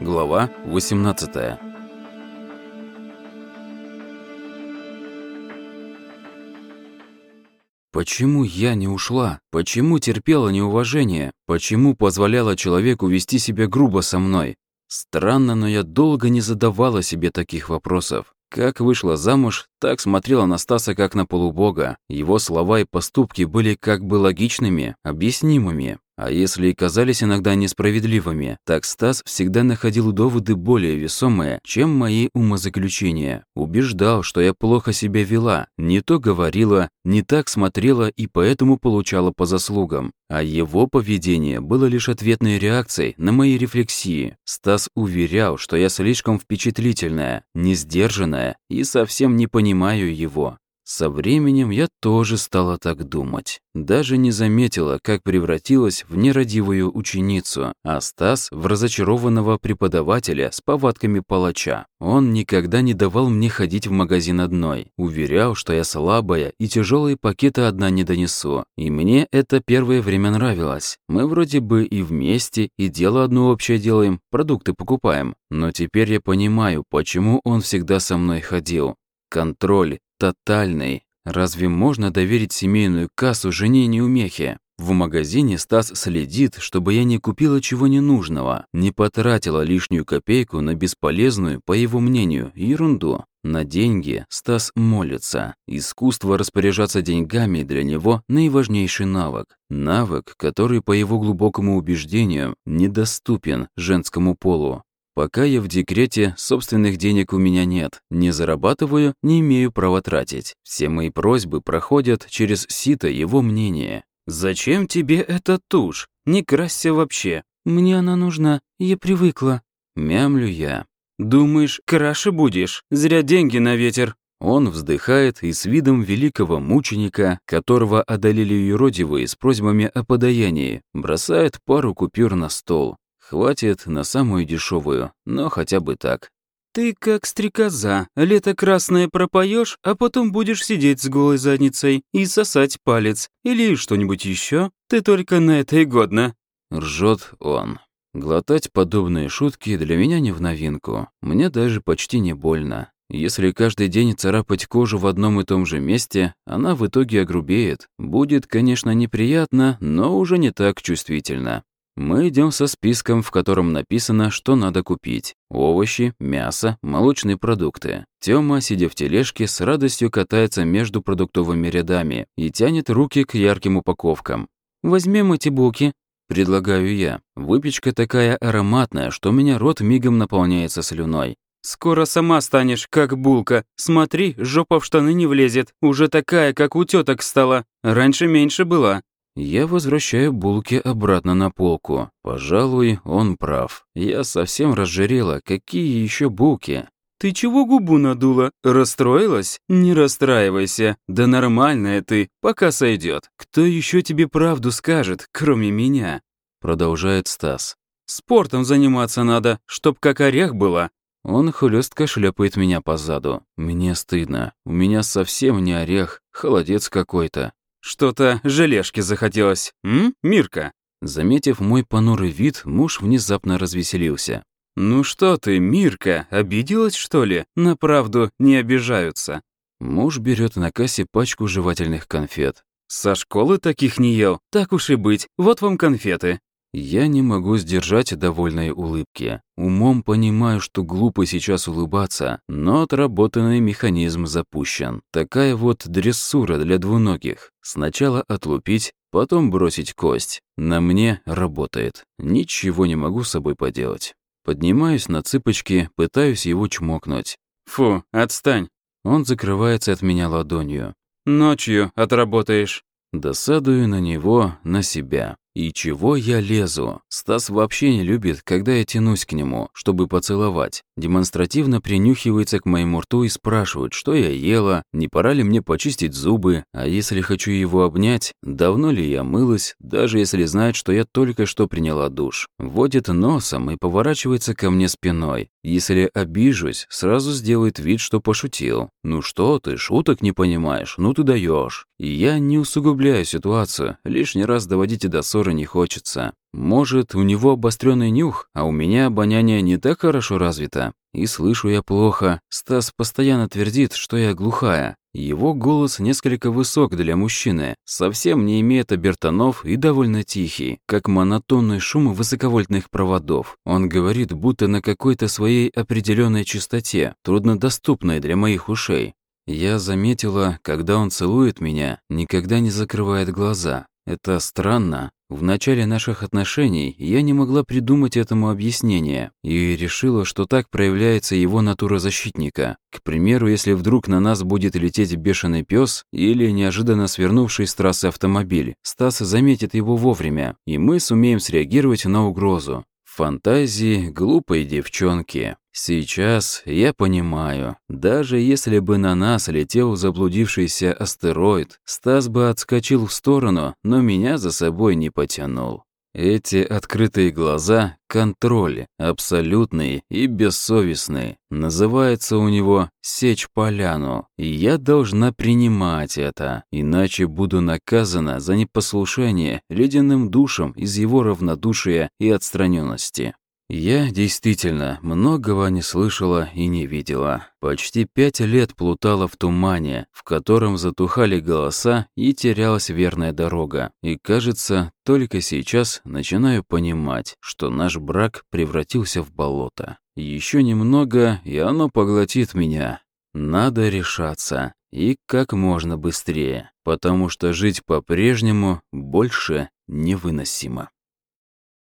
Глава 18 Почему я не ушла? Почему терпела неуважение? Почему позволяла человеку вести себя грубо со мной? Странно, но я долго не задавала себе таких вопросов. Как вышла замуж, так смотрела на Стаса как на полубога. Его слова и поступки были как бы логичными, объяснимыми. А если и казались иногда несправедливыми, так Стас всегда находил доводы более весомые, чем мои умозаключения. Убеждал, что я плохо себя вела, не то говорила, не так смотрела и поэтому получала по заслугам. А его поведение было лишь ответной реакцией на мои рефлексии. Стас уверял, что я слишком впечатлительная, несдержанная и совсем не понимаю его. Со временем я тоже стала так думать. Даже не заметила, как превратилась в нерадивую ученицу, а Стас в разочарованного преподавателя с повадками палача. Он никогда не давал мне ходить в магазин одной. Уверял, что я слабая и тяжелые пакеты одна не донесу. И мне это первое время нравилось. Мы вроде бы и вместе, и дело одно общее делаем, продукты покупаем. Но теперь я понимаю, почему он всегда со мной ходил. Контроль, тотальный. Разве можно доверить семейную кассу жене неумехе? В магазине Стас следит, чтобы я не купила чего ненужного, не потратила лишнюю копейку на бесполезную, по его мнению, ерунду. На деньги Стас молится. Искусство распоряжаться деньгами для него – наиважнейший навык. Навык, который, по его глубокому убеждению, недоступен женскому полу. Пока я в декрете, собственных денег у меня нет. Не зарабатываю, не имею права тратить. Все мои просьбы проходят через сито его мнения. «Зачем тебе эта тушь? Не красься вообще. Мне она нужна, я привыкла». Мямлю я. «Думаешь, краше будешь? Зря деньги на ветер». Он вздыхает и с видом великого мученика, которого одолели юродивые с просьбами о подаянии, бросает пару купюр на стол. Хватит на самую дешевую, но хотя бы так. «Ты как стрекоза, лето красное пропоешь, а потом будешь сидеть с голой задницей и сосать палец. Или что-нибудь еще. Ты только на это и годна». Ржет он. Глотать подобные шутки для меня не в новинку. Мне даже почти не больно. Если каждый день царапать кожу в одном и том же месте, она в итоге огрубеет. Будет, конечно, неприятно, но уже не так чувствительно. Мы идем со списком, в котором написано, что надо купить. Овощи, мясо, молочные продукты. Тёма, сидя в тележке, с радостью катается между продуктовыми рядами и тянет руки к ярким упаковкам. «Возьмем эти булки», — предлагаю я. Выпечка такая ароматная, что у меня рот мигом наполняется слюной. «Скоро сама станешь, как булка. Смотри, жопа в штаны не влезет. Уже такая, как у теток стала. Раньше меньше была». Я возвращаю булки обратно на полку. Пожалуй, он прав. Я совсем разжирела. Какие еще булки? «Ты чего губу надула? Расстроилась? Не расстраивайся. Да нормальная ты, пока сойдет. Кто еще тебе правду скажет, кроме меня?» Продолжает Стас. «Спортом заниматься надо, чтоб как орех была». Он хлестко шлепает меня по заду. Мне стыдно. У меня совсем не орех, холодец какой-то. «Что-то желешки захотелось, м, Мирка?» Заметив мой понурый вид, муж внезапно развеселился. «Ну что ты, Мирка, обиделась, что ли? На правду не обижаются». Муж берет на кассе пачку жевательных конфет. «Со школы таких не ел? Так уж и быть, вот вам конфеты». Я не могу сдержать довольной улыбки. Умом понимаю, что глупо сейчас улыбаться, но отработанный механизм запущен. Такая вот дрессура для двуногих. Сначала отлупить, потом бросить кость. На мне работает. Ничего не могу с собой поделать. Поднимаюсь на цыпочки, пытаюсь его чмокнуть. «Фу, отстань!» Он закрывается от меня ладонью. «Ночью отработаешь». Досадую на него, на себя. И чего я лезу? Стас вообще не любит, когда я тянусь к нему, чтобы поцеловать. Демонстративно принюхивается к моему рту и спрашивает, что я ела, не пора ли мне почистить зубы, а если хочу его обнять, давно ли я мылась, даже если знает, что я только что приняла душ. Водит носом и поворачивается ко мне спиной. Если обижусь, сразу сделает вид, что пошутил. «Ну что ты, шуток не понимаешь, ну ты даешь. И я не усугубляю ситуацию, лишний раз доводить до ссоры не хочется. Может, у него обостренный нюх, а у меня обоняние не так хорошо развито. И слышу я плохо. Стас постоянно твердит, что я глухая. Его голос несколько высок для мужчины, совсем не имеет обертонов и довольно тихий, как монотонный шум высоковольтных проводов. Он говорит, будто на какой-то своей определенной частоте, труднодоступной для моих ушей. Я заметила, когда он целует меня, никогда не закрывает глаза. Это странно. В начале наших отношений я не могла придумать этому объяснение и решила, что так проявляется его натура защитника. К примеру, если вдруг на нас будет лететь бешеный пес или неожиданно свернувший с трассы автомобиль, Стас заметит его вовремя, и мы сумеем среагировать на угрозу. Фантазии глупой девчонки. Сейчас я понимаю, даже если бы на нас летел заблудившийся астероид, Стас бы отскочил в сторону, но меня за собой не потянул. Эти открытые глаза — контроль, абсолютный и бессовестный. Называется у него «сечь поляну». И я должна принимать это, иначе буду наказана за непослушание ледяным душем из его равнодушия и отстраненности. Я действительно многого не слышала и не видела. Почти пять лет плутала в тумане, в котором затухали голоса и терялась верная дорога. И кажется, только сейчас начинаю понимать, что наш брак превратился в болото. Еще немного, и оно поглотит меня. Надо решаться. И как можно быстрее, потому что жить по-прежнему больше невыносимо.